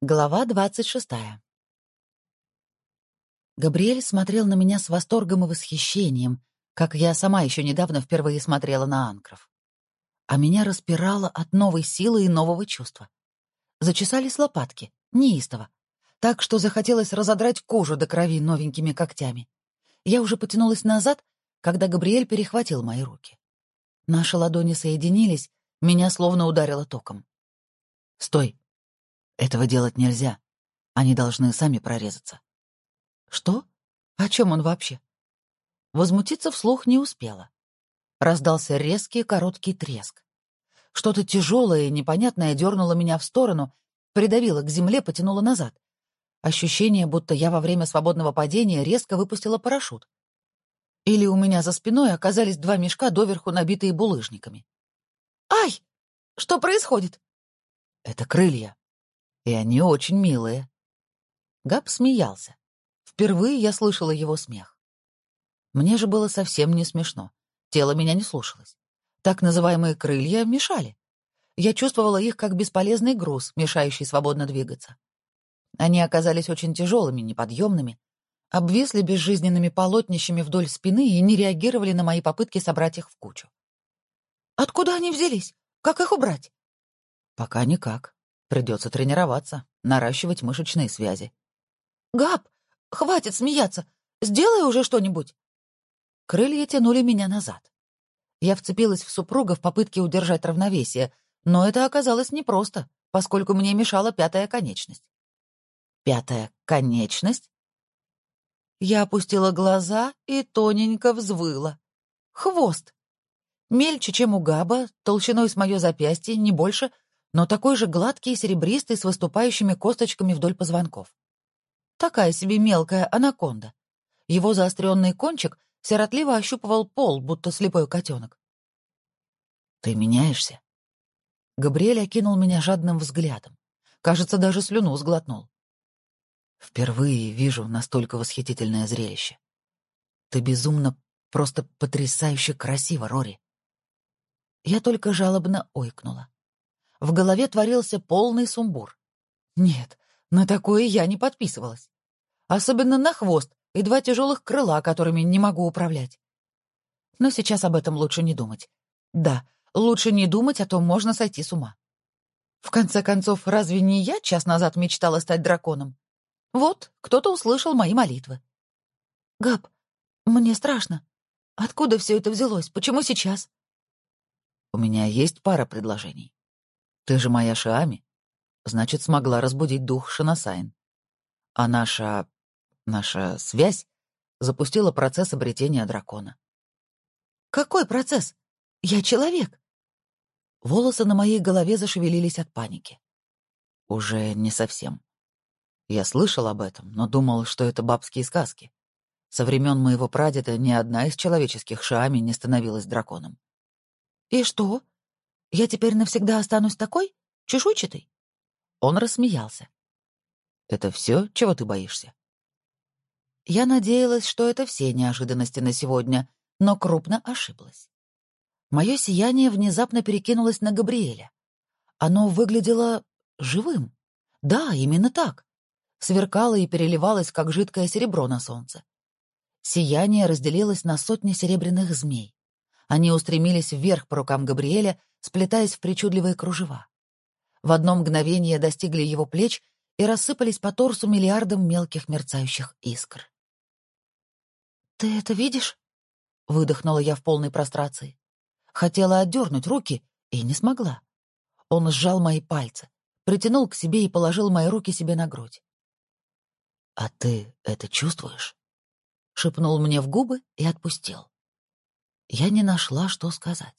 Глава двадцать шестая. Габриэль смотрел на меня с восторгом и восхищением, как я сама еще недавно впервые смотрела на анкров. А меня распирало от новой силы и нового чувства. Зачесались лопатки, неистово, так что захотелось разодрать кожу до крови новенькими когтями. Я уже потянулась назад, когда Габриэль перехватил мои руки. Наши ладони соединились, меня словно ударило током. «Стой!» Этого делать нельзя. Они должны сами прорезаться. Что? О чем он вообще? Возмутиться вслух не успела. Раздался резкий короткий треск. Что-то тяжелое и непонятное дернуло меня в сторону, придавило к земле, потянуло назад. Ощущение, будто я во время свободного падения резко выпустила парашют. Или у меня за спиной оказались два мешка, доверху набитые булыжниками. «Ай! Что происходит?» «Это крылья», и они очень милые. Габ смеялся. Впервые я слышала его смех. Мне же было совсем не смешно. Тело меня не слушалось. Так называемые крылья мешали. Я чувствовала их как бесполезный груз, мешающий свободно двигаться. Они оказались очень тяжелыми, неподъемными, обвисли безжизненными полотнищами вдоль спины и не реагировали на мои попытки собрать их в кучу. «Откуда они взялись? Как их убрать?» «Пока никак. Придется тренироваться, наращивать мышечные связи. «Габ, хватит смеяться! Сделай уже что-нибудь!» Крылья тянули меня назад. Я вцепилась в супруга в попытке удержать равновесие, но это оказалось непросто, поскольку мне мешала пятая конечность. Пятая конечность? Я опустила глаза и тоненько взвыла. Хвост! Мельче, чем у Габа, толщиной с мое запястье, не больше — но такой же гладкий и серебристый с выступающими косточками вдоль позвонков. Такая себе мелкая анаконда. Его заостренный кончик сиротливо ощупывал пол, будто слепой котенок. «Ты меняешься?» Габриэль окинул меня жадным взглядом. Кажется, даже слюну сглотнул. «Впервые вижу настолько восхитительное зрелище. Ты безумно, просто потрясающе красиво, Рори». Я только жалобно ойкнула. В голове творился полный сумбур. Нет, на такое я не подписывалась. Особенно на хвост и два тяжелых крыла, которыми не могу управлять. Но сейчас об этом лучше не думать. Да, лучше не думать, а то можно сойти с ума. В конце концов, разве не я час назад мечтала стать драконом? Вот, кто-то услышал мои молитвы. Габ, мне страшно. Откуда все это взялось? Почему сейчас? У меня есть пара предложений. Ты же моя Шиами. Значит, смогла разбудить дух Шинасайн. А наша... наша связь запустила процесс обретения дракона. Какой процесс? Я человек. Волосы на моей голове зашевелились от паники. Уже не совсем. Я слышал об этом, но думал, что это бабские сказки. Со времен моего прадеда ни одна из человеческих шами не становилась драконом. И что? Я теперь навсегда останусь такой? Чешуйчатой?» Он рассмеялся. «Это все, чего ты боишься?» Я надеялась, что это все неожиданности на сегодня, но крупно ошиблась. Мое сияние внезапно перекинулось на Габриэля. Оно выглядело живым. Да, именно так. Сверкало и переливалось, как жидкое серебро на солнце. Сияние разделилось на сотни серебряных змей. Они устремились вверх по рукам Габриэля, сплетаясь в причудливые кружева. В одно мгновение достигли его плеч и рассыпались по торсу миллиардом мелких мерцающих искр. «Ты это видишь?» — выдохнула я в полной прострации. Хотела отдернуть руки и не смогла. Он сжал мои пальцы, притянул к себе и положил мои руки себе на грудь. «А ты это чувствуешь?» — шепнул мне в губы и отпустил. Я не нашла, что сказать.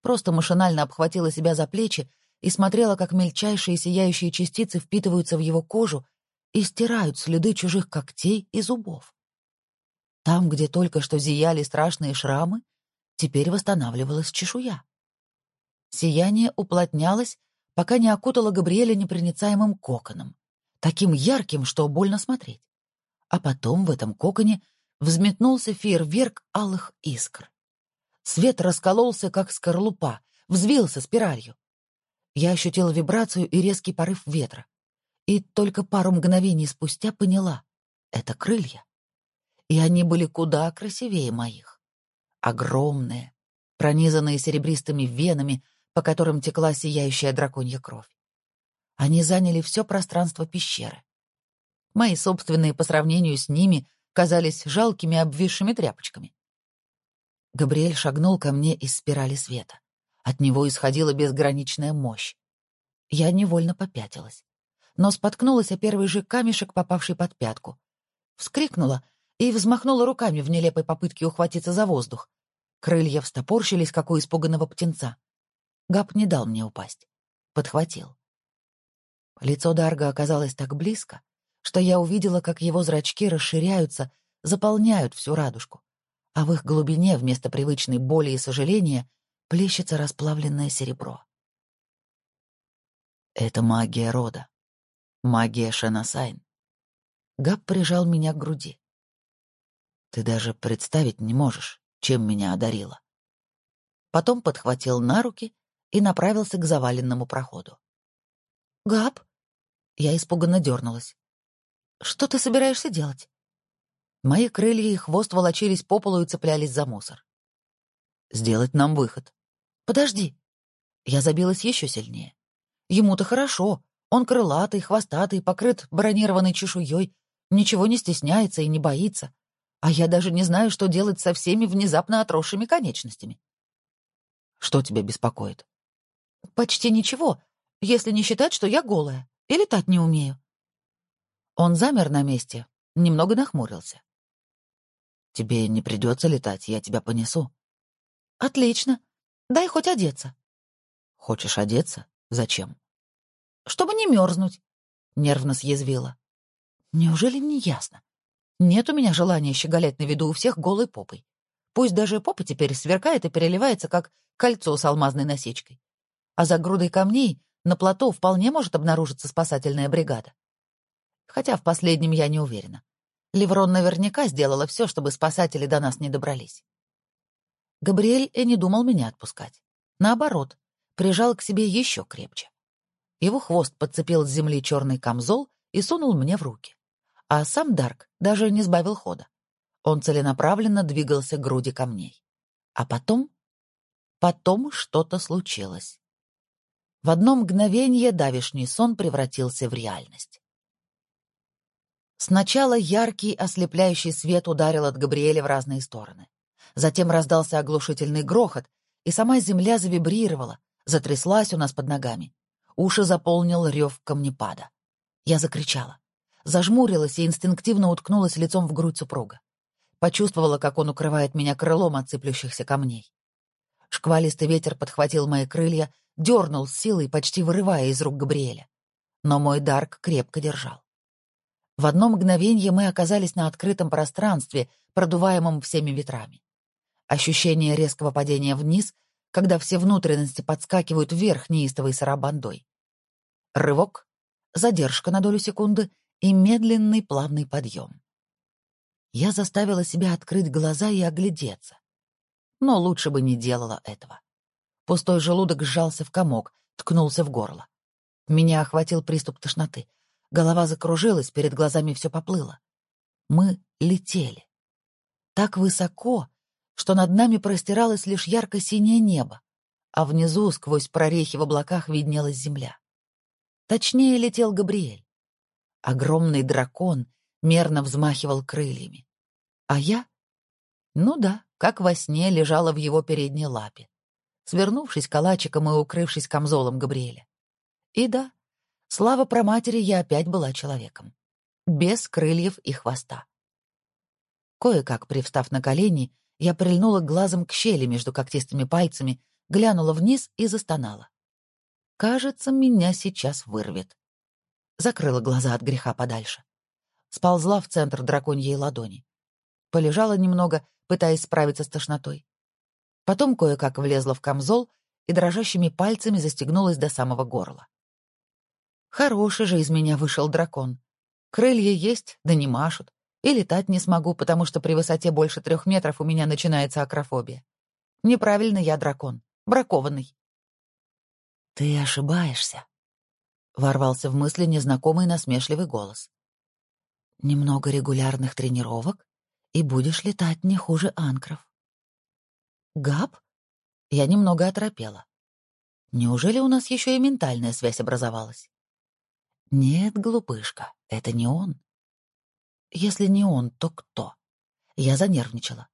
Просто машинально обхватила себя за плечи и смотрела, как мельчайшие сияющие частицы впитываются в его кожу и стирают следы чужих когтей и зубов. Там, где только что зияли страшные шрамы, теперь восстанавливалась чешуя. Сияние уплотнялось, пока не окутало Габриэля непроницаемым коконом, таким ярким, что больно смотреть. А потом в этом коконе взметнулся фейерверк алых искр. Свет раскололся, как скорлупа, взвился спиралью. Я ощутила вибрацию и резкий порыв ветра. И только пару мгновений спустя поняла — это крылья. И они были куда красивее моих. Огромные, пронизанные серебристыми венами, по которым текла сияющая драконья кровь. Они заняли все пространство пещеры. Мои собственные по сравнению с ними казались жалкими обвисшими тряпочками. Габриэль шагнул ко мне из спирали света. От него исходила безграничная мощь. Я невольно попятилась, но споткнулась о первый же камешек, попавший под пятку. Вскрикнула и взмахнула руками в нелепой попытке ухватиться за воздух. Крылья встопорщились, как у испуганного птенца. Габ не дал мне упасть. Подхватил. Лицо Дарга оказалось так близко, что я увидела, как его зрачки расширяются, заполняют всю радужку, а в их глубине вместо привычной боли и сожаления плещется расплавленное серебро. Это магия рода. Магия Шенасайн. Габ прижал меня к груди. Ты даже представить не можешь, чем меня одарила. Потом подхватил на руки и направился к заваленному проходу. «Габ?» Я испуганно дернулась. «Что ты собираешься делать?» Мои крылья и хвост волочились по полу и цеплялись за мусор. «Сделать нам выход». «Подожди». Я забилась еще сильнее. Ему-то хорошо. Он крылатый, хвостатый, покрыт бронированной чешуей, ничего не стесняется и не боится. А я даже не знаю, что делать со всеми внезапно отросшими конечностями. Что тебя беспокоит? Почти ничего, если не считать, что я голая и летать не умею. Он замер на месте, немного нахмурился. Тебе не придется летать, я тебя понесу. Отлично. Дай хоть одеться. Хочешь одеться? Зачем? Чтобы не мерзнуть, нервно съязвила. Неужели не ясно? Нет у меня желания щеголять на виду у всех голой попой. Пусть даже попа теперь сверкает и переливается, как кольцо с алмазной насечкой. А за грудой камней на плато вполне может обнаружиться спасательная бригада. Хотя в последнем я не уверена. Леврон наверняка сделала все, чтобы спасатели до нас не добрались. Габриэль и не думал меня отпускать. Наоборот, прижал к себе еще крепче. Его хвост подцепил с земли черный камзол и сунул мне в руки. А сам Дарк даже не сбавил хода. Он целенаправленно двигался к груди камней. А потом... Потом что-то случилось. В одно мгновение давишний сон превратился в реальность. Сначала яркий, ослепляющий свет ударил от Габриэля в разные стороны. Затем раздался оглушительный грохот, и сама земля завибрировала, затряслась у нас под ногами. Уши заполнил рев камнепада. Я закричала. Зажмурилась и инстинктивно уткнулась лицом в грудь супруга. Почувствовала, как он укрывает меня крылом от сыплющихся камней. Шквалистый ветер подхватил мои крылья, дернул с силой, почти вырывая из рук Габриэля. Но мой Дарк крепко держал. В одно мгновение мы оказались на открытом пространстве, продуваемом всеми ветрами. Ощущение резкого падения вниз, когда все внутренности подскакивают вверх неистовой сарабандой. Рывок, задержка на долю секунды и медленный плавный подъем. Я заставила себя открыть глаза и оглядеться. Но лучше бы не делала этого. Пустой желудок сжался в комок, ткнулся в горло. Меня охватил приступ тошноты. Голова закружилась, перед глазами все поплыло. Мы летели. Так высоко, что над нами простиралось лишь ярко-синее небо, а внизу, сквозь прорехи в облаках, виднелась земля. Точнее летел Габриэль. Огромный дракон мерно взмахивал крыльями. А я? Ну да, как во сне лежала в его передней лапе, свернувшись калачиком и укрывшись камзолом Габриэля. И да, Слава про матери, я опять была человеком. Без крыльев и хвоста. Кое-как, привстав на колени, я прильнула глазом к щели между когтистыми пальцами, глянула вниз и застонала. Кажется, меня сейчас вырвет. Закрыла глаза от греха подальше. Сползла в центр драконьей ладони. Полежала немного, пытаясь справиться с тошнотой. Потом кое-как влезла в камзол и дрожащими пальцами застегнулась до самого горла. Хороший же из меня вышел дракон. Крылья есть, да не машут. И летать не смогу, потому что при высоте больше трех метров у меня начинается акрофобия. Неправильно я дракон. Бракованный. Ты ошибаешься. — ворвался в мысли незнакомый насмешливый голос. «Немного регулярных тренировок, и будешь летать не хуже анкров». «Габ?» Я немного оторопела. Неужели у нас еще и ментальная связь образовалась? Нет, глупышка, это не он. Если не он, то кто? Я занервничала.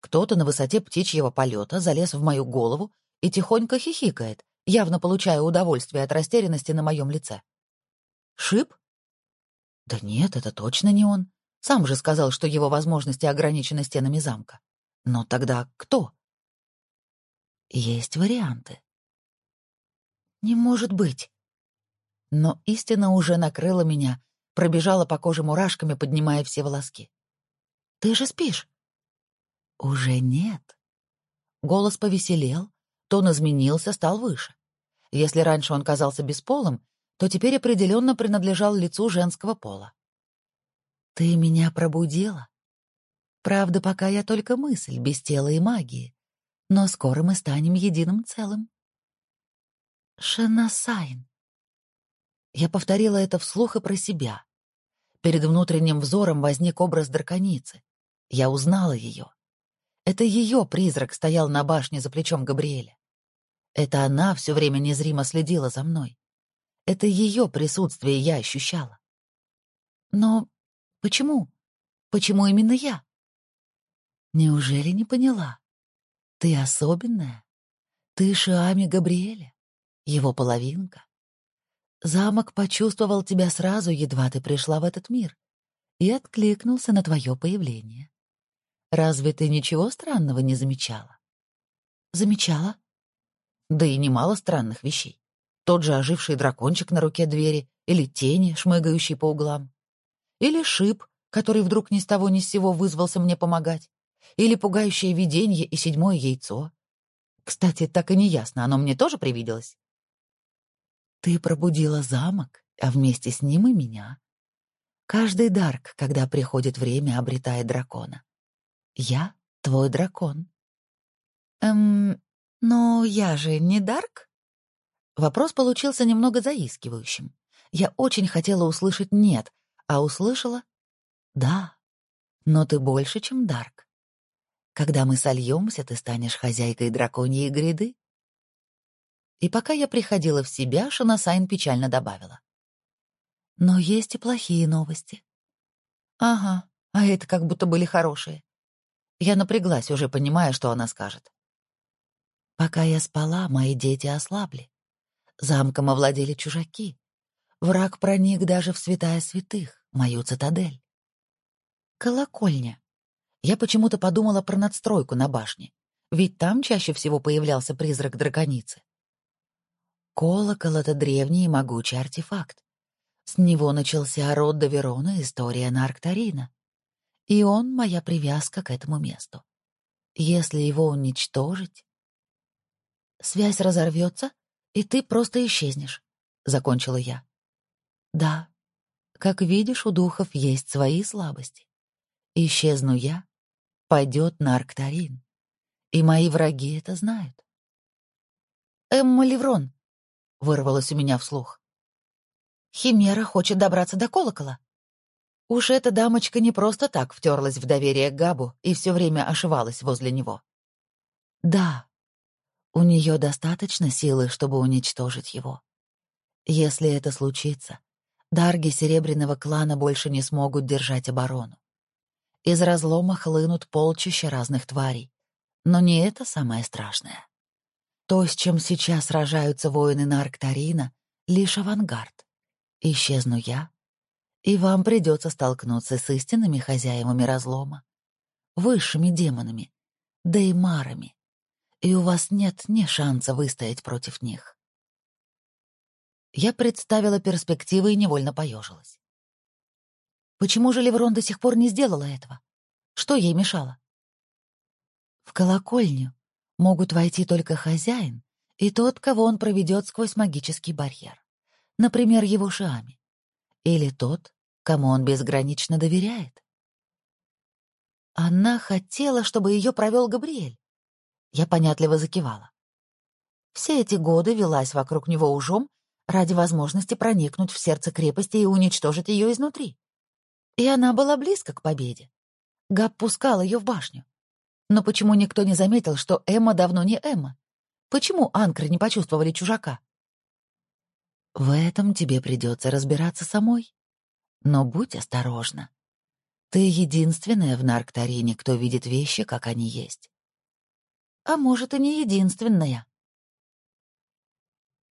Кто-то на высоте птичьего полета залез в мою голову и тихонько хихикает, явно получая удовольствие от растерянности на моем лице. Шип? Да нет, это точно не он. Сам же сказал, что его возможности ограничены стенами замка. Но тогда кто? Есть варианты. Не может быть. Но истина уже накрыла меня, пробежала по коже мурашками, поднимая все волоски. «Ты же спишь?» «Уже нет». Голос повеселел, тон изменился, стал выше. Если раньше он казался бесполым, то теперь определенно принадлежал лицу женского пола. «Ты меня пробудила. Правда, пока я только мысль, без тела и магии. Но скоро мы станем единым целым». «Шенасайн». Я повторила это вслух и про себя. Перед внутренним взором возник образ драконицы. Я узнала ее. Это ее призрак стоял на башне за плечом Габриэля. Это она все время незримо следила за мной. Это ее присутствие я ощущала. Но почему? Почему именно я? Неужели не поняла? Ты особенная. Ты Шиами Габриэля, его половинка. Замок почувствовал тебя сразу, едва ты пришла в этот мир, и откликнулся на твое появление. Разве ты ничего странного не замечала? Замечала. Да и немало странных вещей. Тот же оживший дракончик на руке двери, или тени, шмыгающие по углам. Или шип, который вдруг ни с того ни с сего вызвался мне помогать. Или пугающее видение и седьмое яйцо. Кстати, так и не ясно, оно мне тоже привиделось? Ты пробудила замок, а вместе с ним и меня. Каждый Дарк, когда приходит время, обретает дракона. Я — твой дракон. Эм, но я же не Дарк? Вопрос получился немного заискивающим. Я очень хотела услышать «нет», а услышала «да». Но ты больше, чем Дарк. Когда мы сольемся, ты станешь хозяйкой драконьей гряды. И пока я приходила в себя, Шанасайн печально добавила. Но есть и плохие новости. Ага, а это как будто были хорошие. Я напряглась, уже понимая, что она скажет. Пока я спала, мои дети ослабли. Замком овладели чужаки. Враг проник даже в святая святых, мою цитадель. Колокольня. Я почему-то подумала про надстройку на башне, ведь там чаще всего появлялся призрак драконицы. Колокол — это древний и могучий артефакт. С него начался род Доверона, история Нарктарина. И он — моя привязка к этому месту. Если его уничтожить... Связь разорвется, и ты просто исчезнешь, — закончила я. Да, как видишь, у духов есть свои слабости. Исчезну я, пойдет Нарктарин. И мои враги это знают. Эмма Леврон, вырвалось у меня вслух. Химера хочет добраться до колокола. Уж эта дамочка не просто так втерлась в доверие к Габу и все время ошивалась возле него. Да, у нее достаточно силы, чтобы уничтожить его. Если это случится, дарги Серебряного клана больше не смогут держать оборону. Из разлома хлынут полчища разных тварей. Но не это самое страшное. То, с чем сейчас сражаются воины Нарктарина, лишь авангард. Исчезну я, и вам придется столкнуться с истинными хозяевами разлома, высшими демонами, деймарами, и у вас нет ни шанса выстоять против них. Я представила перспективы и невольно поежилась. Почему же Леврон до сих пор не сделала этого? Что ей мешало? В колокольню могут войти только хозяин и тот, кого он проведет сквозь магический барьер. Например, его Шиами. Или тот, кому он безгранично доверяет. Она хотела, чтобы ее провел Габриэль. Я понятливо закивала. Все эти годы велась вокруг него ужом, ради возможности проникнуть в сердце крепости и уничтожить ее изнутри. И она была близко к победе. Габ пускал ее в башню. Но почему никто не заметил, что Эмма давно не Эмма? Почему анкры не почувствовали чужака? В этом тебе придется разбираться самой. Но будь осторожна. Ты единственная в Нарктарине, кто видит вещи, как они есть. А может, и не единственная.